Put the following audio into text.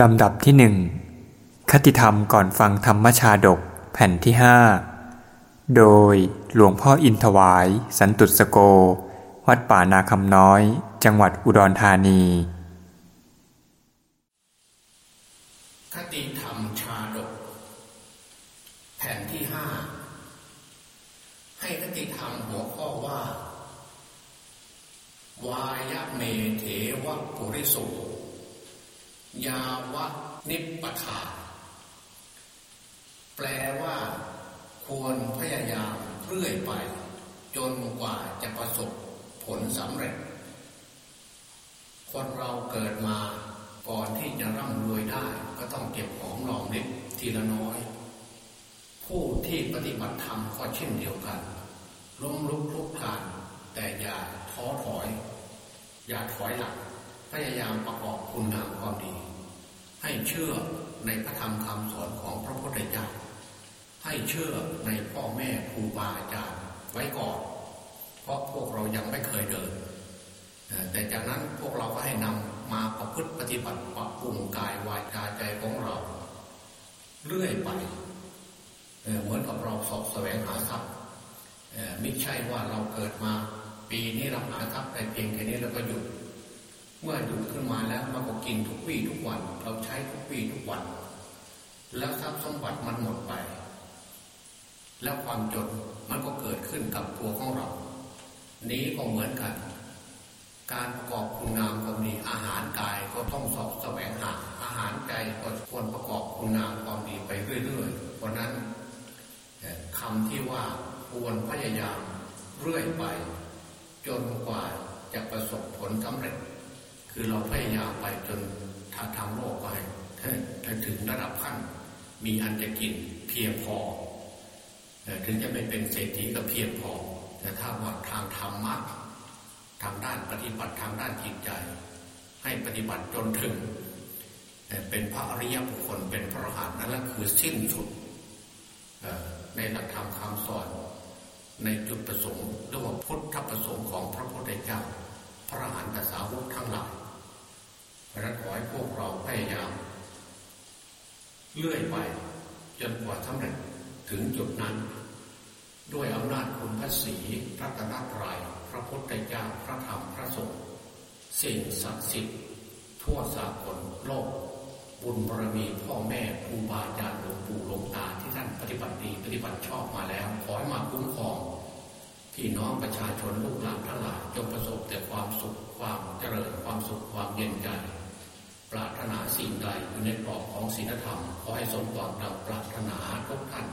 ลำดับที่หนึ่งคติธรรมก่อนฟังธรรมชาดกแผ่นที่ห้าโดยหลวงพ่ออินทวาย สันตุสโก วัดป่านาคำน้อย จังหวัดอุดรธานี คติธรรมชาดก แผ่นที่ห้าให้คติธรรมหัวข้อว่า วายะเมเถวะปุริสุ ยาวะนิปปทาแปลว่า ควรพยายามเรื่อยไป จนกว่าจะประสบผลสำเร็จ คนเราเกิดมาก่อนที่จะร่ำรวยได้ ก็ต้องเก็บหอมรอมริบทีละน้อย ผู้ที่ปฏิบัติธรรมก็เช่นเดียวกัน ล้มลุกคลุกคลานแต่อย่าท้อถอย อย่าถอยหลังพยายามประกอบคุณงาม เชื่อในพระธรรมคำสอนของพระพุทธเจ้า ให้เชื่อในพ่อแม่ครูบาอาจารย์ไว้ก่อน เพราะพวกเรายังไม่เคยเดิน แต่จากนั้นพวกเราก็ให้นำมาประพฤติปฏิบัติปรับปรุงกายวาจาใจของเรา เรื่อยไปเหมือนกับเราสอบแสวงหาทรัพย์ไม่ใช่ว่าเราเกิดมา ปีนี้เราหาทรัพย์แต่เพียงแค่นี้แล้วก็หยุดเมื่อหยุดขึ้นมาแล้วเรา กินทุกวี่ทุกวัน เราใช้ทุกวี่ทุกวัน แล้วทรัพย์สมบัติมันหมดไป แล้วความจนมันก็เกิดขึ้นกับตัวของเรา นี้ก็เหมือนกัน การประกอบคุณงามความดีอาหารกายก็ต้องสอบแสวงหาอาหารใจก็ควรประกอบคุณงามความดีไปเรื่อยๆเพราะนั้นคำที่ว่าควรพยายามเรื่อยไป จนกว่าจะประสบผลสำเร็จ คือเราพยายามไปจนถ้าทำโลกไปถ้าถึงระดับขั้น มีอันจะกินเพียงพอถึงจะไม่เป็นเศรษฐีก็เพียงพอ แต่ถ้าว่าทางธรรมะทางด้านปฏิบัติทางด้านจิตใจ ให้ปฏิบัติจนถึงเป็นพระอริยบุคคลเป็นพระอรหันต์นั่นแหละคือสิ้นสุดในหลักธรรมคำสอน ในจุดประสงค์เรียกว่าพุทธประสงค์ของพระพุทธเจ้า พระอรหันตสาวกทั้งหลายเพราะนั้นขอให้ พวกเราพยายามเลื่อยไปจนกว่าสำเร็จถึงจุดนั้น ด้วยอำนาจคุณพระศรีพระตนตรัยพระพุทธเจ้าพระธรรมพระสงฆ์สิ่งศักดิ์สิทธิ์ทั่วสากลโลก บุญบารมีพ่อแม่ครูบาอาจารย์หลวงปู่หลวงตาที่ท่านปฏิบัติดีปฏิบัติชอบมาแล้ว ขอให้มาคุ้มครองพี่น้องประชาชนลูกหลานทั้งหลายจงประสบแต่ความสุขความเจริญความสุขความเย็นใจ สิ่งใดอยู่ในกรอบของศีลธรรมขอให้สมหวังเราปรารถนาทุกท่าน